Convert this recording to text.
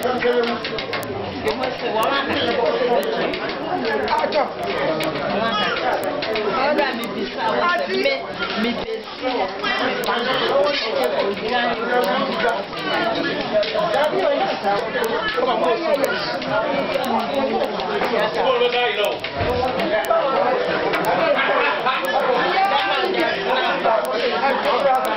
Àjọ. Ọ̀rọ̀ mi bì sá wọ́n sẹ́ mi mi bè sí ẹ̀ mi bá ń lọ sí ẹ̀ kò ní àyè wọn. Thank you.